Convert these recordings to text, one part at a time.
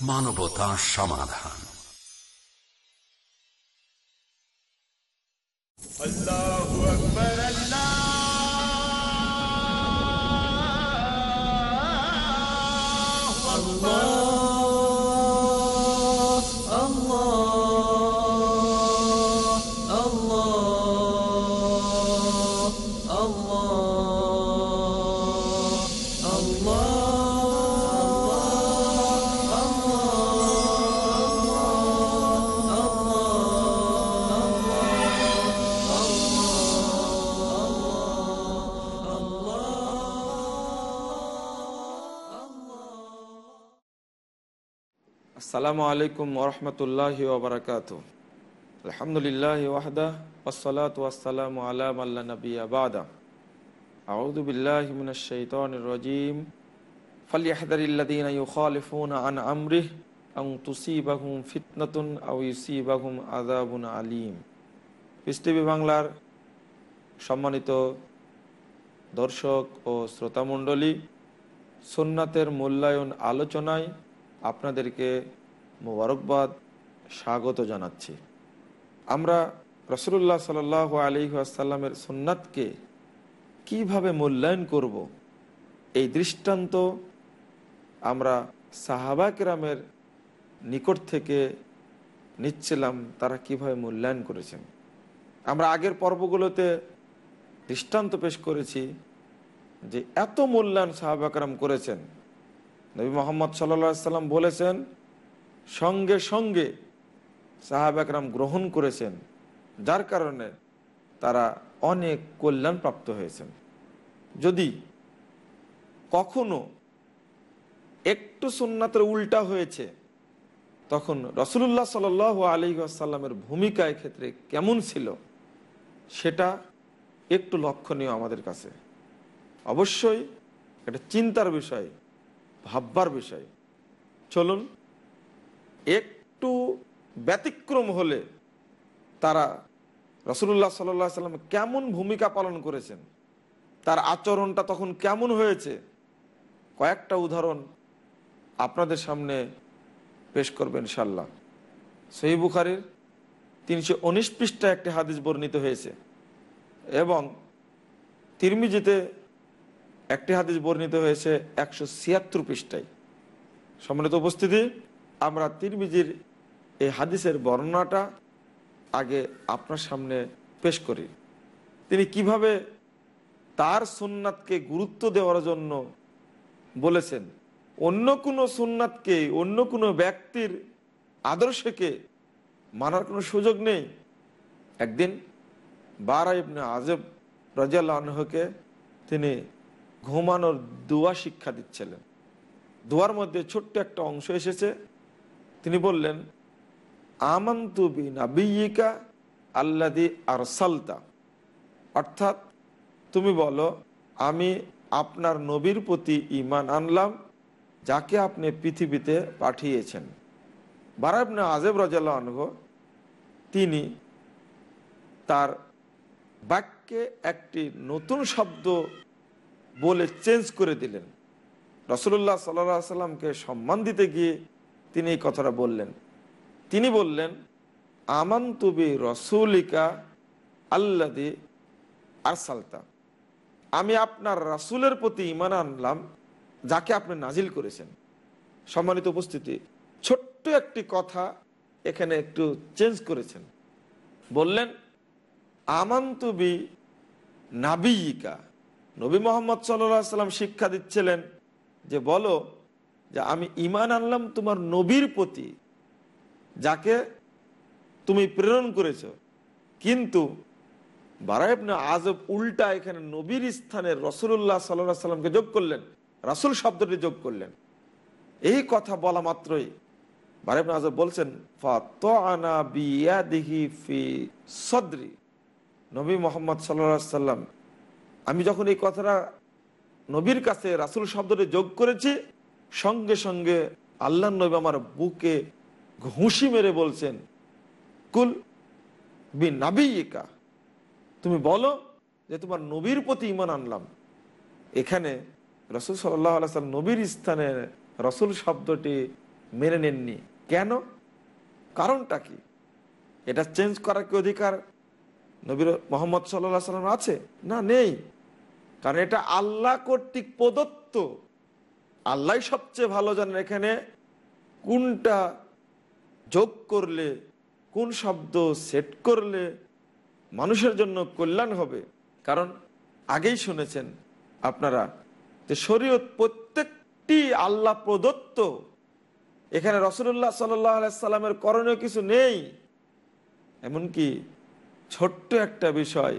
মানবতা সমাধান। আল্লাহ আসসালামু আলাইকুম ওরহমতুল্লাহি ওবরাকাত আলহামদুলিল্লাহ ওয়াহদা ওসলাত ওয়াসালাম আলা আল্লা নবী আবাদা আউযু বিল্লাহি মিনাশ শাইতানির রাজিম। ফালইহদারিল্লাযীনা ইউখালিফুনা আন আমরিহি আন তুসিবাহুম ফিতনাতুন আও ইউসিবাহুম আযাবুন আলীম। টিভি বাংলার সম্মানিত দর্শক ও শ্রোতা শ্রোতামণ্ডলী, সুন্নাতের মূল্যায়ন আলোচনায় আপনাদেরকে মোবারকবাদ স্বাগত জানাচ্ছি। আমরা রসুল্লাহ সাল আলী আসাল্লামের সুন্নাতকে কীভাবে মূল্যায়ন করব, এই দৃষ্টান্ত আমরা সাহাবা কেরামের নিকট থেকে নিচ্ছিলাম, তারা কীভাবে মূল্যায়ন করেছেন। আমরা আগের পর্বগুলোতে দৃষ্টান্ত পেশ করেছি যে এত মূল্যায়ন সাহাবাকরাম করেছেন। নবী মোহাম্মদ সাল্লা সাল্লাম বলেছেন সঙ্গে সঙ্গে সাহাব একরাম গ্রহণ করেছেন, যার কারণে তারা অনেক কল্যাণ প্রাপ্ত হয়েছেন। যদি কখনো একটু সুন্নাতের উল্টা হয়েছে, তখন রসুল্লাহ সাল আলী আসাল্লামের ভূমিকা ক্ষেত্রে কেমন ছিল, সেটা একটু লক্ষণীয় আমাদের কাছে। অবশ্যই এটা চিন্তার বিষয়, ভাববার বিষয়। চলুন একটু ব্যতিক্রম হলে তারা রসুল্লাহ সাল্লা সাল্লাম কেমন ভূমিকা পালন করেছেন? তার আচরণটা তখন কেমন হয়েছে? কয়েকটা উদাহরণ আপনাদের সামনে পেশ করবেন ইনশাল্লাহ সহি বুখারির তিনশো উনিশ পৃষ্ঠা একটি হাদিস বর্ণিত হয়েছে এবং তিরমিজিতে একটি হাদিস বর্ণিত হয়েছে একশো ছিয়াত্তর পৃষ্ঠায়। সম্মানিত উপস্থিতি আমরা তিরমিজির এই হাদিসের বর্ণনাটা আগে আপনার সামনে পেশ করি। তিনি কীভাবে তার সুন্নাতকে গুরুত্ব দেওয়ার জন্য বলেছেন, অন্য কোনো সুন্নাতকে, অন্য কোনো ব্যক্তির আদর্শকে মানার কোনো সুযোগ নেই। একদিন বারা ইবনে আজব রাজিয়াল্লাহকে তিনি ঘুমানোর দোয়া শিক্ষা দিচ্ছিলেন। দোয়ার মধ্যে ছোট্ট একটা অংশ এসেছে তিনি বললেন আমন্তুবি নাবিকা আল্লাদি আরসালতা। অর্থাৎ তুমি বলো, আমি আপনার নবীর প্রতি ইমান আনলাম, যাকে আপনি পৃথিবীতে পাঠিয়েছেন। বারাবনে আজেব রাজাল্লাহ তিনি তার বাক্যে একটি নতুন শব্দ বলে চেঞ্জ করে দিলেন। রসুল্লাহ সাল্লা সাল্লামকে সম্মান দিতে গিয়ে তিনি এই কথাটা বললেন। তিনি বললেন আমান্তুবি রসুলিকা আল্লাদি আরসালতা। আমি আপনার রাসুলের প্রতি ইমান আনলাম, যাকে আপনি নাজিল করেছেন। সম্মানিত উপস্থিতি, ছোট্ট একটি কথা এখানে একটু চেঞ্জ করেছেন। বললেন আমান্তুবি নাবিয়িকা। নবী মোহাম্মদ সাল্লাম শিক্ষা দিচ্ছিলেন যে, বলো যে আমি ইমান আনলাম তোমার নবীর প্রতি, যাকে তুমি প্রেরণ করেছ। কিন্তু বারাইবনে আজব উল্টা এখানে নবীর স্থানে রসুল্লাহ সাল্লাহ সাল্লামকে যোগ করলেন, রাসুল শব্দটি যোগ করলেন। এই কথা বলা মাত্রই বারাইবনে আজব বলছেন সদ্রি। নবী মোহাম্মদ সাল্লা সাল্লাম, আমি যখন এই কথাটা নবীর কাছে রাসুল শব্দটি যোগ করেছি সঙ্গে সঙ্গে আল্লাহ নবী আমার বুকে ঘুষি মেরে বলছেন, কুল বি নাবিকা তুমি বলো যে তোমার নবীর প্রতি ইমান আনলাম। এখানে রসুল সাল্লাম নবীর স্থানে রসুল শব্দটি মেনে নেননি। কেন? কারণটা কি? এটা চেঞ্জ করার কি অধিকার? নবীর মোহাম্মদ সাল্লাহ সাল্লাম আছে? না, নেই। কারণ এটা আল্লাহ কর্তৃক প্রদত্ত আল্লাহ সবচেয়ে ভালো জানেন এখানে কোনটা যোগ করলে, কোন শব্দ সেট করলে মানুষের জন্য কল্যাণ হবে। কারণ আগেই শুনেছেন আপনারা যে শরীয়ত প্রত্যেকটি আল্লাহ প্রদত্ত। এখানে রসুল্লাহ সাল্লামের করণীয় কিছু নেই। এমনকি ছোট্ট একটা বিষয়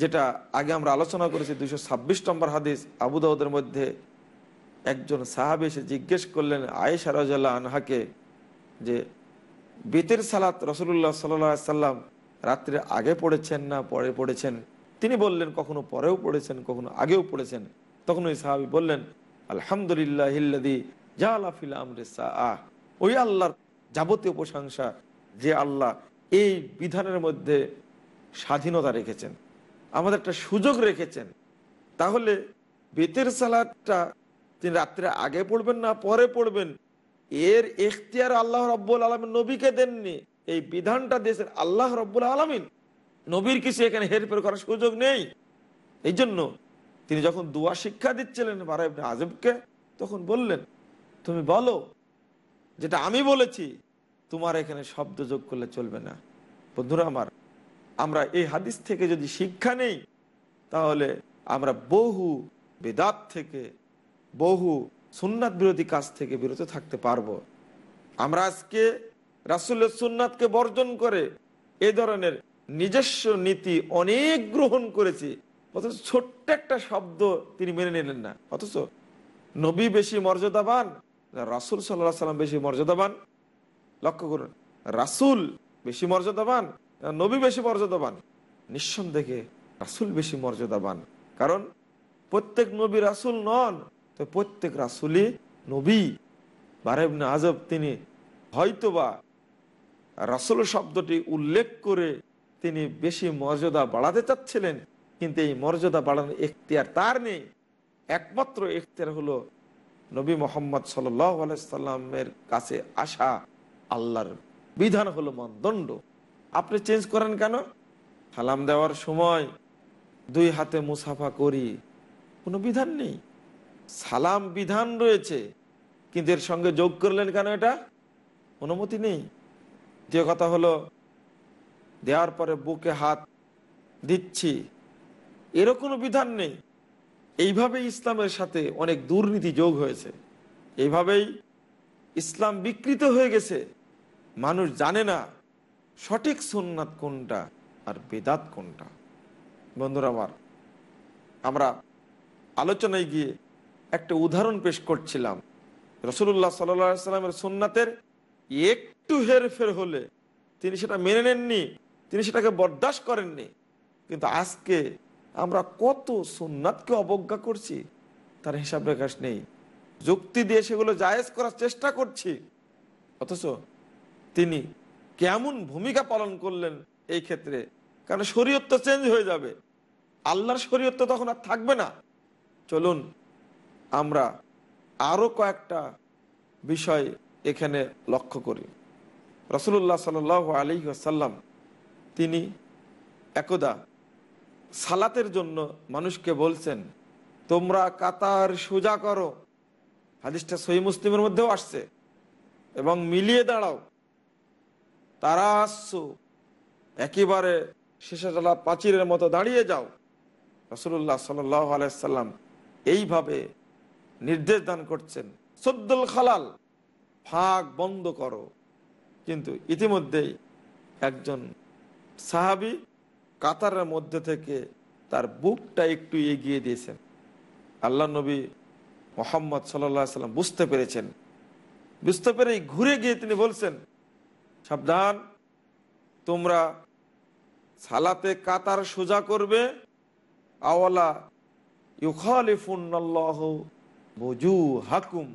যেটা আগে আমরা আলোচনা করেছি, দুইশো ছাব্বিশ নম্বর হাদিস আবুদাউদের মধ্যে একজন সাহাবি এসে জিজ্ঞেস করলেন, আয়েশা রাজাল্লাহ আনহাকে যে, বেতের সালাত রসুল্লাহ সাল্লাম রাত্রে আগে পড়েছেন না পরে পড়েছেন? তিনি বললেন, কখনো পরেও পড়েছেন, কখনো আগেও পড়েছেন। তখন ওই সাহাবি বললেন, আলহামদুলিল্লাহ হিল্লাদি আহ ওই আল্লাহর যাবতীয় প্রশংসা যে আল্লাহ এই বিধানের মধ্যে স্বাধীনতা রেখেছেন, আমাদের একটা সুযোগ রেখেছেন। তাহলে বেতের সালাদটা তিনি রাত্রে আগে পড়বেন না, পরে পড়বেন? এর এখতিয়ার আল্লাহ রব্বুল আলমিন নবীকে দেননি। এই বিধানটা দেশের আল্লাহ রব্বুল আলমিন। নবীর কিছু এখানে হেরফের করার সুযোগ নেই। এই জন্য তিনি যখন দুয়া শিক্ষা দিচ্ছিলেন বারা আজবকে তখন বললেন, তুমি বলো, যেটা আমি বলেছি, তোমার এখানে শব্দ যোগ করলে চলবে না। বন্ধুরা আমার, আমরা এই হাদিস থেকে যদি শিক্ষা নেই, তাহলে আমরা বহু বেদাত থেকে বহু সুন্নাত বিরোধী কাজ থেকে বিরত থাকতে পারব। আমরা আজকে রাসুল্লের সুন্নাতকে বর্জন করে এ ধরনের নিজস্ব নীতি অনেক গ্রহণ করেছি, অথচ ছোট্ট একটা শব্দ তিনি মেনে নিলেন না। অথচ নবী বেশি মর্যাদাবান, রাসুল সাল্লাহ সাল্লাম বেশি মর্যাদাবান। লক্ষ্য করুন, রাসুল বেশি মর্যাদাবান, নবী বেশি মর্যাদাবান। নিঃসন্দেহে রাসুল বেশি মর্যাদাবান। কারণ প্রত্যেক নবী রাসুল নন। তো প্রত্যেক রাসুলই নবী বারেবনে আজব তিনি হয়তোবা রাসুল শব্দটি উল্লেখ করে তিনি বেশি মর্যাদা বাড়াতে চাচ্ছিলেন, কিন্তু এই মর্যাদা বাড়ানোর এখতিয়ার তার নেই। একমাত্র এখতিয়ার হলো নবী মোহাম্মদ সাল্লামের কাছে আসা আল্লাহর বিধান হলো মানদণ্ড। আপনি চেঞ্জ করেন কেন? সালাম দেওয়ার সময় দুই হাতে মুসাফা করি, কোনো বিধান নেই। সালাম বিধান রয়েছে, কিন্তু এর সঙ্গে যোগ করলেন কেন এটা? অনুমতি নেই। যে কথা হলো, দেওয়ার পরে বুকে হাত দিচ্ছি। এরও কোনো বিধান নেই। এইভাবে ইসলামের সাথে অনেক দুর্নীতি যোগ হয়েছে। এইভাবেই ইসলাম বিকৃত হয়ে গেছে। মানুষ জানে না সঠিক সোননাথ কোনটা আর বেদাত কোনটা। বন্ধুরা আমার, আমরা আলোচনায় গিয়ে একটা উদাহরণ পেশ করছিলাম। রসুল্লাহ সাল্লামের সোননাথের একটু হেরফের হলে তিনি সেটা মেনে নেননি, তিনি সেটাকে বরদাস্ত করেননি। কিন্তু আজকে আমরা কত সোননাথকে অবজ্ঞা করছি, তার হিসাব রেখাস নেই। যুক্তি দিয়ে সেগুলো জায়েজ করার চেষ্টা করছি। অথচ তিনি কেমন ভূমিকা পালন করলেন এই ক্ষেত্রে? কারণ শরীয়ত তো চেঞ্জ হয়ে যাবে। আল্লাহর শরীয়ত তখন আর থাকবে না। চলুন আমরা আরও কয়েকটা বিষয় এখানে লক্ষ্য করি। রসুল্লাহ সাল আলী আসাল্লাম তিনি একদা সালাতের জন্য মানুষকে বলছেন, তোমরা কাতার সোজা করো। হাদিসটা সহি মুসলিমের মধ্যেও আসছে। এবং মিলিয়ে দাঁড়াও। তারা আসছো একেবারে শেষাতলা পাচিরের মতো দাঁড়িয়ে যাও। রসুল্লাহ সাল্লাম এইভাবে নির্দেশ দান করছেন। সদ্দুল খালাল, ফাঁক বন্ধ করো। কিন্তু ইতিমধ্যেই একজন সাহাবি কাতারের মধ্যে থেকে তার বুকটা একটু এগিয়ে দিয়েছেন। আল্লাহ নবী মোহাম্মদ সাল্লাম বুঝতে পেরেছেন। বুঝতে পেরে ঘুরে গিয়ে তিনি বলছেন, সাবধান, তোমরা সালাতে কাতার সোজা করবে, আওয়ালা ইউখালিফুন্নাল্লাহ বুজু হাকুম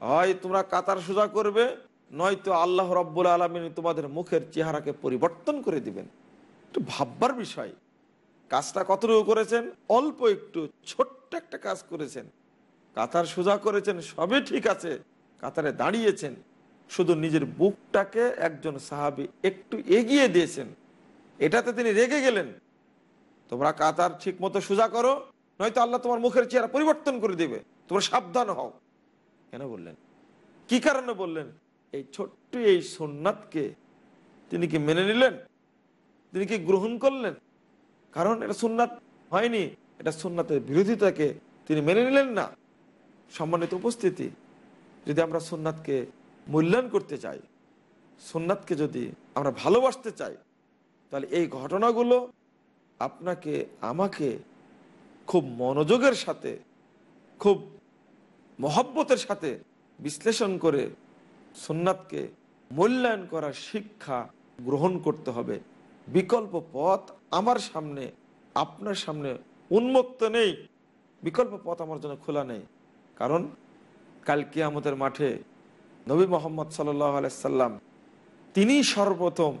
হয় তোমরা কাতার সোজা করবে, নয়তো আল্লাহ রব্বুল আলমিন তোমাদের মুখের চেহারাকে পরিবর্তন করে দিবেন। একটু ভাববার বিষয়, কাজটা কতটুকু করেছেন? অল্প একটু, ছোট্ট একটা কাজ করেছেন। কাতার সোজা করেছেন, সবই ঠিক আছে, কাতারে দাঁড়িয়েছেন। শুধু নিজের বুকটাকে একজন সাহাবি একটু এগিয়ে দিয়েছেন। এটাতে তিনি রেগে গেলেন। তোমরা কাতার ঠিক মতো সোজা করো, নয়তো আল্লাহ তোমার মুখের চেহারা পরিবর্তন করে দিবে। তোমরা সাবধান হও। কেন বললেন? কি কারণে বললেন? এই ছোট্ট এই সোননাথকে তিনি কি মেনে নিলেন? তিনি কি গ্রহণ করলেন? কারণ এটা সুন্নাত হয়নি, এটা সুন্নাতের বিরোধিতাকে তিনি মেনে নিলেন না। সম্মানিত উপস্থিতি, যদি আমরা সুন্নাতকে মূল্যায়ন করতে চাই সুন্নাতকে যদি আমরা ভালোবাসতে চাই, তাহলে এই ঘটনাগুলো আপনাকে, আমাকে খুব মনোযোগের সাথে খুব মহব্বতের সাথে বিশ্লেষণ করে সুন্নাতকে মূল্যায়ন করার শিক্ষা গ্রহণ করতে হবে। বিকল্প পথ আমার সামনে, আপনার সামনে উন্মুক্ত নেই। বিকল্প পথ আমার জন্য খোলা নেই। কারণ কাল কিয়ামতের মাঠে নবী মোহাম্মদ সাল্লাম তিনি সর্বপ্রথম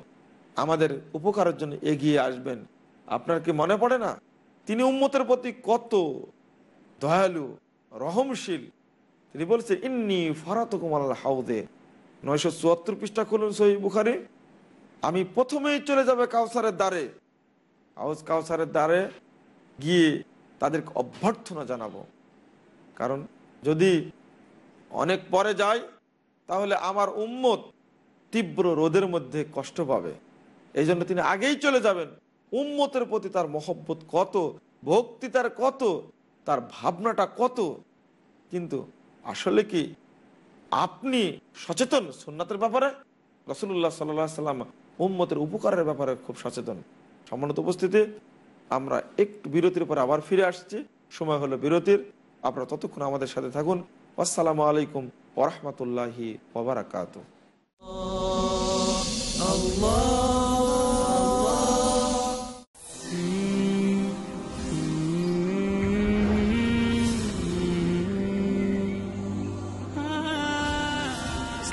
আমাদের উপকারের জন্য এগিয়ে আসবেন। আপনার কি মনে পড়ে না? তিনি উম্মতের প্রতি কত দয়ালু রহমশীল। তিনি বলছেন, ইন্নি ফরাতকুমাল হাউদে। নয়শো চুয়াত্তর পৃষ্ঠা খুলুন সহি বুখারি। আমি প্রথমেই চলে যাবে কাউসারের দ্বারে। হাউস কাউসারের দ্বারে গিয়ে তাদেরকে অভ্যর্থনা জানাব। কারণ যদি অনেক পরে যায় তাহলে আমার উম্মত তীব্র রোদের মধ্যে কষ্ট পাবে। এই জন্য তিনি আগেই চলে যাবেন। উম্মতের প্রতি তার মহব্বত কত, ভক্তি তার কত তার ভাবনাটা কত? কিন্তু আসলে কি আপনি সচেতন সুন্নাতের ব্যাপারে? রসুল্লাহ সাল্লাহ সাল্লাম উম্মতের উপকারের ব্যাপারে খুব সচেতন। সম্মানিত উপস্থিতি, আমরা একটু বিরতির পরে আবার ফিরে আসছি। সময় হলো বিরতির। আপনারা ততক্ষণ আমাদের সাথে থাকুন। আসসালামু আলাইকুম ওরহমতুল্লাহি ওবরাকাত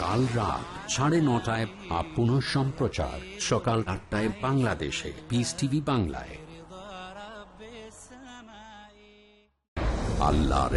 কাল রাত সাড়ে নটায় আপ পুনঃ সম্প্রচার। সকাল আটটায় বাংলাদেশে। পিস টিভি বাংলায়। আল্লাহর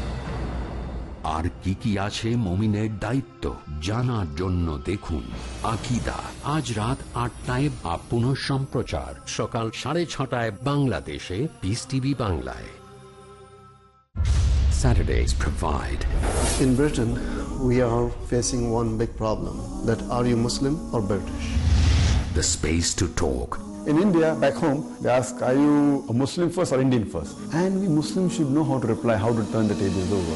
আর কি কি আছে মমিনের দায়িত্ব জানার জন্য দেখুন আকিদা আজ রাত আটটায় বা পুনঃ সম্প্রচার সকাল সাড়ে ছটায় বাংলাদেশে পিস টিভি বাংলায় Saturdays provide In Britain, we are facing one big problem that are you Muslim or British? the space to talk In India, back home, they ask, are you a Muslim first or Indian first? And we Muslims should know how to reply, how to turn the tables over.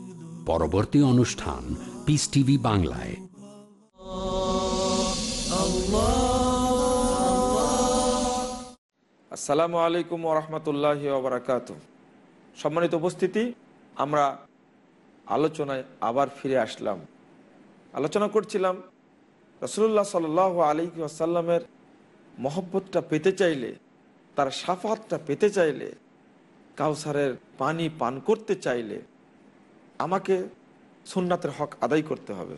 পরবর্তী অনুষ্ঠান piece TV বাংলায়। আসসালামু আলাইকুম ওরহমতুল্লাহ ওবরাকাত সম্মানিত উপস্থিতি, আমরা আলোচনায় আবার ফিরে আসলাম। আলোচনা করছিলাম রসুল্লাহ সাল আলী আসাল্লামের মহব্বতটা পেতে চাইলে, তার সাফাতটা পেতে চাইলে, কাউসারের পানি পান করতে চাইলে আমাকে সুন্নাতের হক আদায় করতে হবে।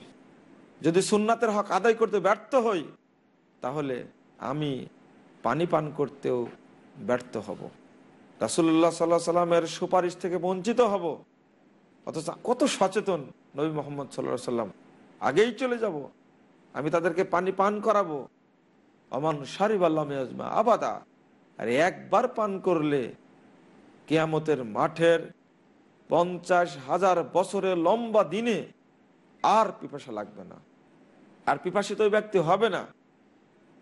যদি সুন্নাতের হক আদায় করতে ব্যর্থ হই, তাহলে আমি পানি পান করতেও ব্যর্থ হব। রাসুল্লাহ সাল্লাহ সাল্লামের সুপারিশ থেকে বঞ্চিত হব। অথচ কত সচেতন নবী মোহাম্মদ সাল্লাহ সাল্লাম। আগেই চলে যাব, আমি তাদেরকে পানি পান করাবো। অমান সারিব আল্লাহ আজমা আবাদা। আর একবার পান করলে কেয়ামতের মাঠের পঞ্চাশ হাজার বছরের লম্বা দিনে আর পিপাসা লাগবে না। আর পিপাসিত ব্যক্তি হবে না।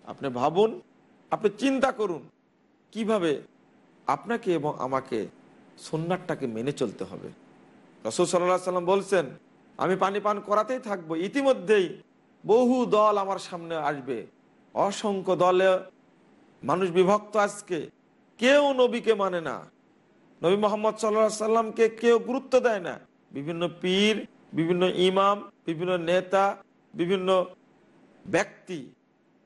আপনি ভাবুন, আপনি চিন্তা করুন কীভাবে আপনাকে এবং আমাকে সুন্নারটাকে মেনে চলতে হবে। রসুল সাল্লাহ সাল্লাম বলছেন, আমি পানি পান করাতেই থাকব। ইতিমধ্যেই বহু দল আমার সামনে আসবে। অসংখ্য দলে মানুষ বিভক্ত আজকে। কেউ নবীকে মানে না। নবী মোহাম্মদ সাল্লাহ সাল্লামকে কেউ গুরুত্ব দেয় না। বিভিন্ন পীর, বিভিন্ন ইমাম, বিভিন্ন নেতা, বিভিন্ন ব্যক্তি,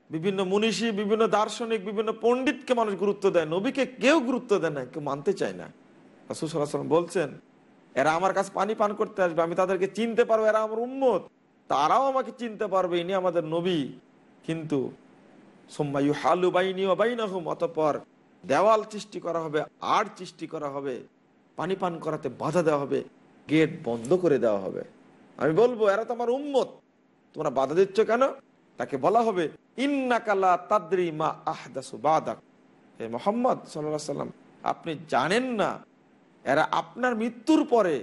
বিভিন্ন মনীষী, বিভিন্ন দার্শনিক, বিভিন্ন পণ্ডিতকে মানুষ গুরুত্ব দেয়। নবীকে কেউ গুরুত্ব দেয় না, কেউ মানতে চায় না। রাসুল সাল্লাহ সাল্লাম বলছেন, এরা আমার কাছে পানি পান করতে আসবে, আমি তাদেরকে চিনতে পারব, এরা আমার উম্মত। তারাও আমাকে চিনতে পারবে, ইনি আমাদের নবী। কিন্তু সোম্মায়ু হালু বাইনি ও বাইনাহুম, অতপর দেওয়াল সৃষ্টি করা হবে আর সৃষ্টি করা হবে, পানি পান করাতে বাধা দেওয়া হবে, গেট বন্ধ করে দেওয়া হবে। আমি বলব, এরা তো আমার উম্মত। তোমরা বাধা দিচ্ছ কেন? তাকে বলা হবে ইন্নাকালা তাদ্রি মা আহদাসু বাদাক। হে মোহাম্মদ সাল্লাম আপনি জানেন না, এরা আপনার মৃত্যুর পরে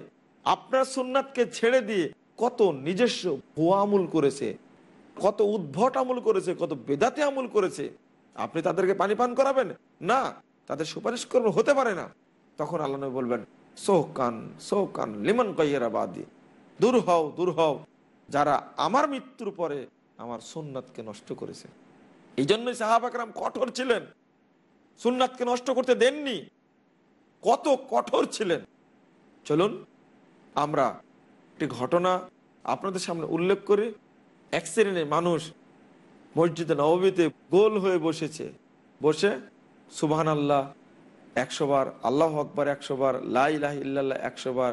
আপনার সুন্নাতকে ছেড়ে দিয়ে কত নিজস্ব ভুয়া আমুল করেছে, কত উদ্ভট আমল করেছে, কত বেদাতে আমল করেছে। আপনি তাদেরকে পানি পান করাবেন? না, তাদের সুপারিশ করবেন হতে পারে না। তখন আল্লাহ নবী বলবেন, সোহকান সোহকান, লিমন কইয়েরা দূর হও দূর হও। যারা আমার মৃত্যুর পরে আমার সুন্নাতকে নষ্ট করেছে। এই জন্যই সাহাবাকরাম কঠোর ছিলেন। সুন্নাতকে নষ্ট করতে দেননি। কত কঠোর ছিলেন। চলুন, আমরা একটি ঘটনা আপনাদের সামনে উল্লেখ করি। এক মানুষ মসজিদে নবমীতে গোল হয়ে বসেছে। বসে সুবাহান আল্লাহ একশো বার, আল্লাহ আকবর একশো বার লাহ ইল্লাল্লাহ একশো বার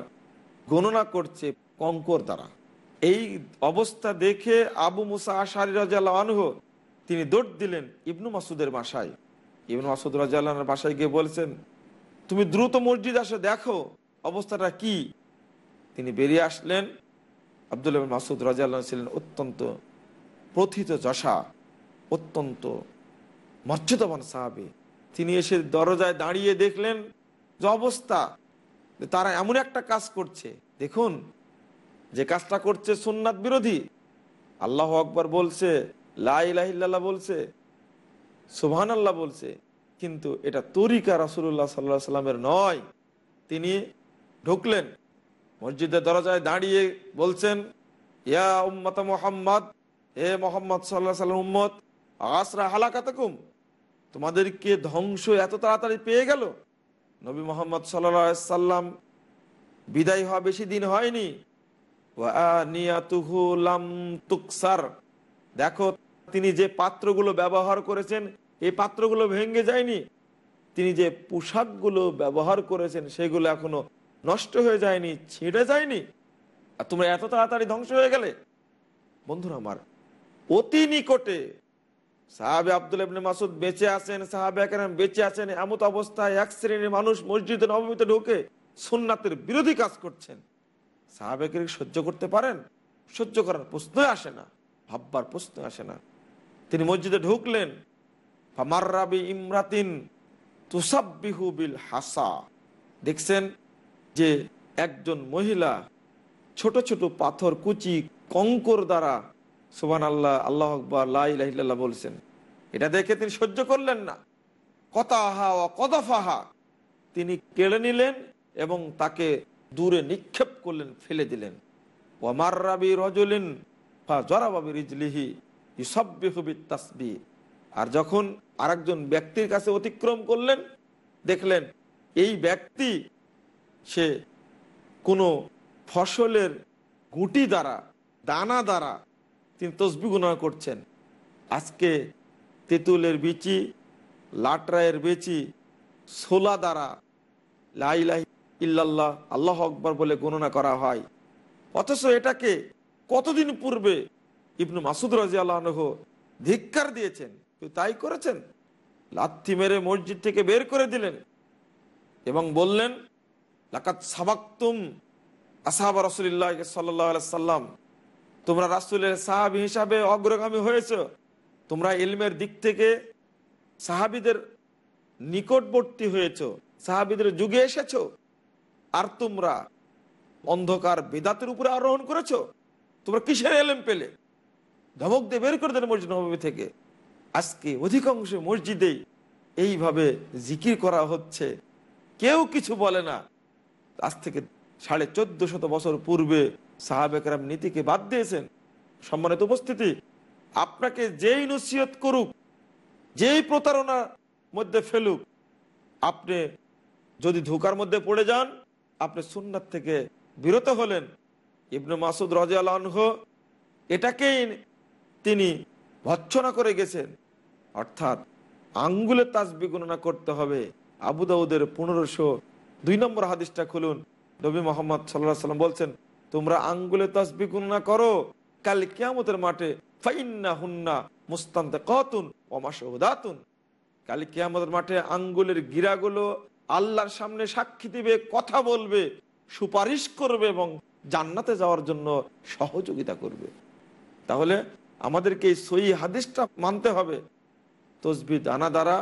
গণনা করছে কঙ্কর দ্বারা। এই অবস্থা দেখে আবু মুসা আশারি রাজা আনহ তিনি দৌড় দিলেন ইবনু মাসুদের বাসায়। ইবনু মাসুদ রাজার বাসায় গিয়ে বলছেন, তুমি দ্রুত মসজিদ আসে, দেখো অবস্থাটা কি? তিনি বেরিয়ে আসলেন। আবদুল মাসুদ রাজিয়াল্লাহ ছিলেন অত্যন্ত প্রথিত যশা অত্যন্ত মর্যাদাবান সাহাবি। তিনি এসে দরজায় দাঁড়িয়ে দেখলেন যে অবস্থা তারা এমন একটা কাজ করছে। দেখুন, যে কাজটা করছে সুন্নাত বিরোধী। আল্লাহ আকবর বলছে লাইলাহিল্লাহ বলছে সুবহান আল্লাহ বলছে, কিন্তু এটা তরিকা রাসুল্লাহ সাল্লাহ সাল্লামের নয়। তিনি ঢুকলেন, মসজিদের দরজায় দাঁড়িয়ে বলছেন, ইয়া উম্মত মোহাম্মদ হে মোহাম্মদ সাল্লাহ সাল্লাম উম্মত আসরা হালাকাতকুম, তোমাদেরকে ধ্বংস এত তাড়াতাড়ি পেয়ে গেল? নবী মোহাম্মদ সাল্লা সাল্লাম বিদায় হওয়া বেশি দিন হয়নি। দেখো, তিনি যে পাত্রগুলো ব্যবহার করেছেন, এই পাত্রগুলো ভেঙে যায়নি। তিনি যে পোশাকগুলো ব্যবহার করেছেন, সেগুলো এখনও নষ্ট হয়ে যায়নি, ছিঁড়ে যায়নি। আর তোমরা এত তাড়াতাড়ি ধ্বংস হয়ে গেলে? বন্ধুরা আমার অতি নিকটে সাহাবে আব্দুল ইবনে মাসুদ বেঁচে আছেন, সাহাবে একরাম বেঁচে আছেন, এমত অবস্থায় এক শ্রেণির মানুষ মসজিদে নবমীতে ঢুকে সুন্নাতের বিরোধী কাজ করছেন। সাহাবেকে সহ্য করতে পারেন? সহ্য করার প্রশ্নই আসে না, ভাববার প্রশ্ন আসে না। তিনি মসজিদে ঢুকলেন ইমরাতিন বিল হাসা। দেখছেন যে একজন মহিলা ছোট ছোট পাথর, কুচি, কঙ্কর দ্বারা সুবান আল্লাহ আল্লাহ আকবর লাইল্লাহ বলছেন। এটা দেখে তিনি সহ্য করলেন না। কত কতাহা ও কদফাহা। তিনি কেড়ে নিলেন এবং তাকে দূরে নিক্ষেপ করলেন, ফেলে দিলেন। ওমার রাবি রজলিন জরাবাবি আর যখন আরেকজন ব্যক্তির কাছে অতিক্রম করলেন, দেখলেন এই ব্যক্তি সে কোনো ফসলের গুটি দ্বারা, দানা দ্বারা তিনি তসবি গুণা করছেন। আজকে তেঁতুলের বিচি, লাটরায়ের বেচি সোলা দ্বারা লাইলাই ইল্লাল্লাহ, আল্লাহ আকবর বলে গণনা করা হয়। অথচ এটাকে কতদিন পূর্বে ইবনু মাসুদ রাজি আল্লাহ ধিক্কার দিয়েছেন। তাই করেছেন? লাথি মেরে মসজিদ থেকে বের করে দিলেন এবং বললেন লাকাত সাবাক্তুম আসাহাব রসুল্লাহ সাল্লাহ সাল্লাম তোমরা রাসুলের সাহাবি হিসাবে অগ্রগামী হয়েছ। তোমরা ইলমের দিক থেকে সাহাবিদের নিকটবর্তী হয়েছ। সাহাবিদের যুগে এসেছ। আর তোমরা অন্ধকার বেদাতের উপরে আরোহণ করেছ। তোমরা কিসের এলেম পেলে? ধমক দিয়ে বের করে দেন মসজিদ নবী থেকে। আজকে অধিকাংশ মসজিদেই এইভাবে জিকির করা হচ্ছে। কেউ কিছু বলে না। আজ থেকে সাড়ে চোদ্দ শত বছর পূর্বে সাহাবেকরাম নীতিকে বাদ দিয়েছেন। সম্মানিত উপস্থিতি, আপনাকে যেই নসিহত করুক, যেই প্রতারণার মধ্যে ফেলুক, আপনি যদি ধোকার মধ্যে পড়ে যান, আপনি সুন্নাত থেকে বিরত হলেন। ইবনু মাসুদ রাজিয়াল এটাকেই তিনি ভৎসনা করে গেছেন। অর্থাৎ আঙ্গুলের তাসবি গণনা করতে হবে। আবু দাউদের পনেরোশো দুই নম্বর হাদিসটা খুলুন। নবী মোহাম্মদ সাল্লাহ সাল্লাম বলছেন তোমরা আঙ্গুলে তসবি গণনা করো। কাল কিয়ামতের মাঠে ফাইন্না হুন্না মুস্তান্তে কতুন অমাসহুদাতুন কাল কিয়ামতের মাঠে আঙ্গুলের গিরাগুলো আল্লাহর সামনে সাক্ষী দিবে, কথা বলবে, সুপারিশ করবে এবং জান্নাতে যাওয়ার জন্য সহযোগিতা করবে। তাহলে আমাদেরকে এই সই হাদিসটা মানতে হবে। তসবি দানা দ্বারা,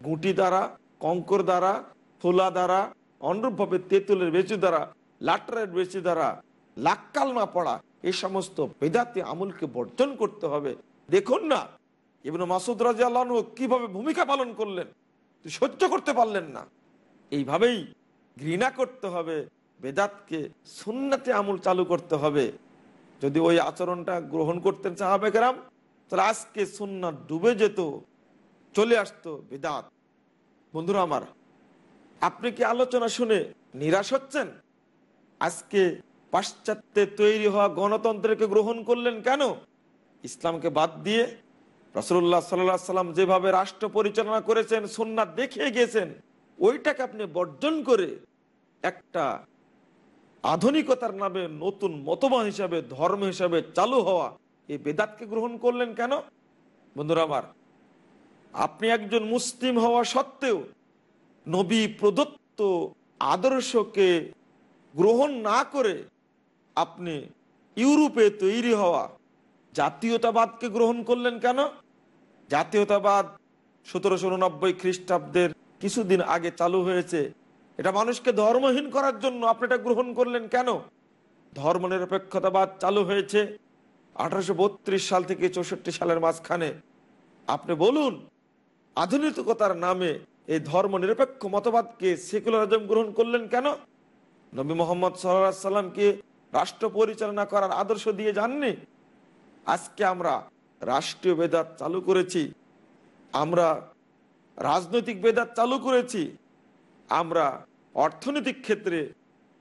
গুটি দ্বারা, কঙ্কর দ্বারা থোলা দ্বারা, অনুরূপভাবে তেঁতুলের বেচি দ্বারা লাটরের বেচি দ্বারা লাক্কাল না পড়া এই সমস্ত বেদাতি আমলকে বর্জন করতে হবে। দেখুন না এবং মাসুদ রাজি আল্লাহ কীভাবে ভূমিকা পালন করলেন সহ্য করতে পারলেন না। এইভাবেই ঘৃণা করতে হবে, বেদাতকে সুন্নাতে আমল চালু করতে হবে। যদি ওই আচরণটা গ্রহণ করতেন সাহাবেকেরাম তাহলে আজকে সুন্নাত ডুবে যেত, চলে আসতো বেদাত। বন্ধুরা আমার, আপনি কি আলোচনা শুনে নিরাশ হচ্ছেন? আজকে পাশ্চাত্যে তৈরি হওয়া গণতন্ত্রকে গ্রহণ করলেন কেন? ইসলামকে বাদ দিয়ে রসুল্লাহ সাল্লাহ সাল্লাম যেভাবে রাষ্ট্র পরিচালনা করেছেন, সুন্নাত দেখিয়ে গিয়েছেন, ওইটাকে আপনি বর্জন করে একটা আধুনিকতার নামে নতুন মতবাদ হিসাবে, ধর্ম হিসাবে চালু হওয়া এই বেদাতকে গ্রহণ করলেন কেন? বন্ধুরা আমার, আপনি একজন মুসলিম হওয়া সত্ত্বেও নবী প্রদত্ত আদর্শকে গ্রহণ না করে আপনি ইউরোপে তৈরি হওয়া জাতীয়তাবাদকে গ্রহণ করলেন কেন? জাতীয়তাবাদ সতেরোশো উননব্বই খ্রিস্টাব্দের কিছুদিন আগে চালু হয়েছে। এটা মানুষকে ধর্মহীন করার জন্য আপনি এটা গ্রহণ করলেন কেন? ধর্ম নিরপেক্ষতাবাদ চালু হয়েছে আঠারোশো বত্রিশ সাল থেকে চৌষট্টি সালের মাঝখানে। আপনি বলুন, আধুনিকতার নামে এই ধর্ম নিরপেক্ষ মতবাদকে সেকুলারিজম গ্রহণ করলেন কেন? নবী মোহাম্মদ সাল্লাহ সাল্লামকে রাষ্ট্র পরিচালনা করার আদর্শ দিয়ে যাননি। আজকে আমরা রাষ্ট্রীয় বেদাত চালু করেছি। আমরা রাজনৈতিক বেদাত চালু করেছি। আমরা অর্থনৈতিক ক্ষেত্রে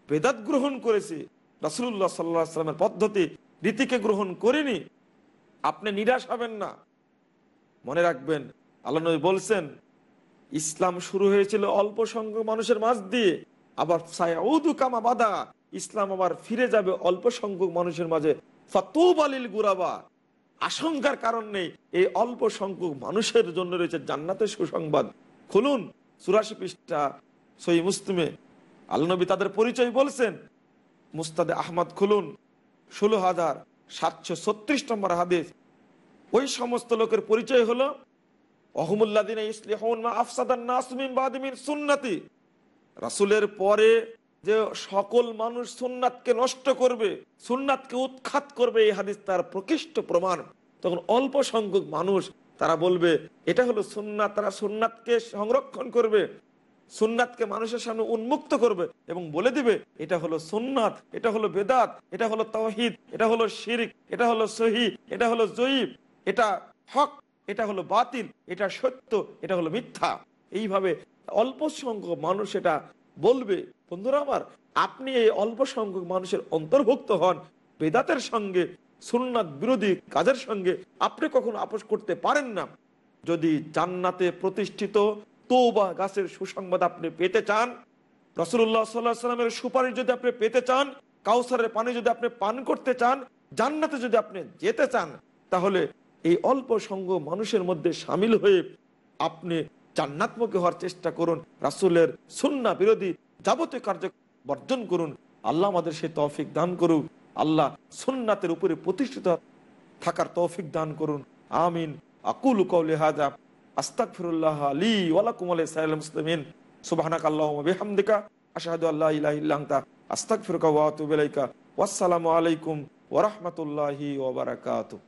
বেদাত গ্রহণ করেছি। রসুল্লাহ সাল্লাহ সাল্লামের পদ্ধতি রীতিকে গ্রহণ করিনি। আপনি নিরাশ হবেন না। মনে রাখবেন, আল্লাহ বলছেন, ইসলাম শুরু হয়েছিল অল্প সংখ্যক মানুষের মাঝ দিয়ে। আবার সায়াউদু কামা বাদা। ইসলাম আবার ফিরে যাবে অল্প সংখ্যক মানুষের মাঝে। ফাতুব আলিল গুরাবা। আশঙ্কার কারণ নেই, এই অল্প সংখ্যক মানুষের জন্য রয়েছে জান্নাতের সুসংবাদ। খুলুন, চুরাশি পৃষ্ঠা সই মুসলিমে। আল্লাহ নবী তাদের পরিচয় বলছেন। মুস্তাদে আহমদ খুলুন, ষোলো হাজার সাতশো ছত্রিশ নম্বর হাদিস। ওই সমস্ত লোকের পরিচয় হলো, অহমুল্লাদিন ইসলিহুন মা মিন সুন্নতি। রাসূলের পরে যে সকল মানুষ সুন্নাতকে নষ্ট করবে, সুন্নাতকে উৎখাত করবে, এই হাদিস তার প্রকৃষ্ট প্রমাণ। তখন অল্প সংখ্যক মানুষ তারা বলবে, এটা হলো সুন্নাত, তারা সুন্নাতকে সংরক্ষণ করবে, সুন্নাতকে মানুষের সামনে উন্মুক্ত করবে এবং বলে দিবে, এটা হলো সুন্নাত, এটা হলো বেদাত, এটা হলো তহিদ এটা হলো শিরিক, এটা হলো সহি, এটা হলো জয়ীব, এটা হক, এটা হলো বাতিল, এটা সত্য, এটা হলো মিথ্যা। এইভাবে অল্প সংখ্যক মানুষ এটা বলবে, বন্ধুরা আমার, আপনি এই অল্প সংখ্যক মানুষের অন্তর্ভুক্ত হন। বেদাতের সঙ্গে, সুন্নাত বিরোধী কাজের সঙ্গে আপনি কখনো আপোষ করতে পারেন না। যদি জান্নাতে প্রতিষ্ঠিত তৌবা গাছের সুসংবাদ আপনি পেতে চান রসুল্লাহ সাল্লাহ সাল্লামের সুপারিশ যদি আপনি পেতে চান, কাউসারের পানি যদি আপনি পান করতে চান, জান্নাতে যদি আপনি যেতে চান, তাহলে এই অল্প সঙ্গ মানুষের মধ্যে সামিল হয়ে আপনি জান্নাতমুখী হওয়ার চেষ্টা করুন, রাসুলের সুন্না বিরোধী যাবতীয় কার্য বর্জন করুন, আল্লাহ আমাদের সে তৌফিক দান করুক, আল্লাহ সুন্নাতের উপরে প্রতিষ্ঠিত থাকার তৌফিক দান করুন, আমিন। আকুল কৌলি হাজা আস্তাগফিরুল্লাহ আলী ওয়ালাকুম আলাইহি সাল্লাম মুসলিমিন। সুবহানাক আল্লাহুম্মা বিহামদিকা, আশহাদু আল্লা ইলাহা ইল্লা আনতা, আস্তাগফিরুকা ওয়া আতুবু ইলাইকা। ওয়াসসালামু আলাইকুম ওয়া রাহমাতুল্লাহি ওয়া বারাকাতুহু।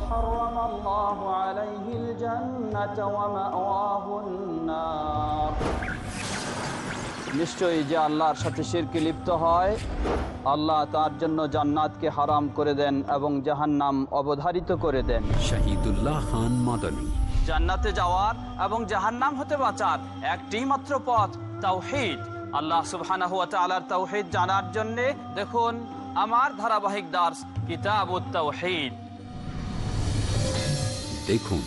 حرم الله عليه الجنة ومأواه النار নিশ্চয়ই যে আল্লাহর সাথে শিরকে লিপ্ত হয় আল্লাহ তার জন্য জান্নাতকে হারাম করে দেন এবং জাহান্নাম অবধারিত করে দেন শাহিদুল্লাহ খান মাদানী জান্নাতে যাওয়ার এবং জাহান্নাম হতে বাঁচার একটি মাত্র পথ তাওহীদ আল্লাহ সুবহানাহু ওয়া তাআলার তাওহীদ জানার জন্য দেখুন আমার ধারাবাহিক দাস কিতাবুত তাওহীদ দেখুন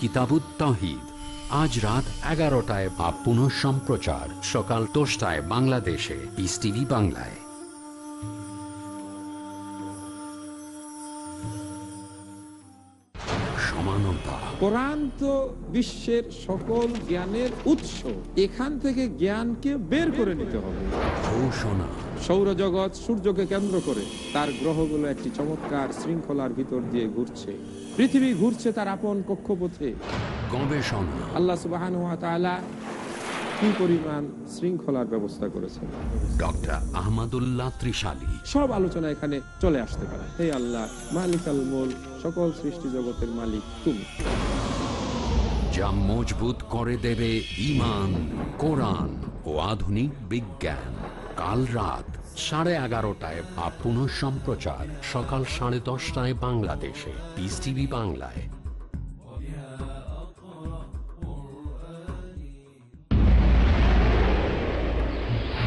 কিতাবুত তাহিদ আজ রাত এগারোটায় বা পুনঃ সম্প্রচার সকাল দশটায় বাংলাদেশে পিস টিভি বাংলায়। সমানতা। কোরআন তো বিশ্বের সকল জ্ঞানের উৎস। এখান থেকে জ্ঞানকে বের করে নিতে হবে। ঘোষণা। সৌরজগৎ সূর্যকে কেন্দ্র করে তার গ্রহগুলো একটি চমৎকার শৃঙ্খলার ভিতর দিয়ে ঘুরছে। পৃথিবী ঘুরছে তার আপন কক্ষপথে। গবেষণা। আল্লাহ সুবাহান কি পরিমাণ শৃঙ্খলার ব্যবস্থা করেছেন? ডক্টর আহমদুল্লাহ ত্রিশালী। সব আলোচনা এখানে চলে আসতে পারে। হে আল্লাহ মালিক আল মোল সকল সৃষ্টি জগতের মালিক তুমি। যা মজবুত করে দেবে ইমান কোরআন ও আধুনিক বিজ্ঞান। কাল রাত সাড়ে এগারোটায় বা পুনঃ সম্প্রচার সকাল সাড়ে দশটায় বাংলাদেশে। পিস টিভি বাংলায়।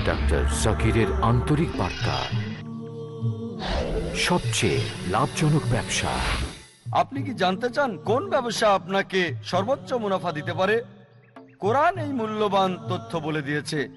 ডাক্তার জাকিরের আন্তরিক বার্তা। সবচেয়ে লাভজনক ব্যবসা। আপনি কি জানতে চান কোন ব্যবসা আপনাকে সর্বোচ্চ মুনাফা দিতে পারে? কোরআন এই মূল্যবান তথ্য বলে দিয়েছে।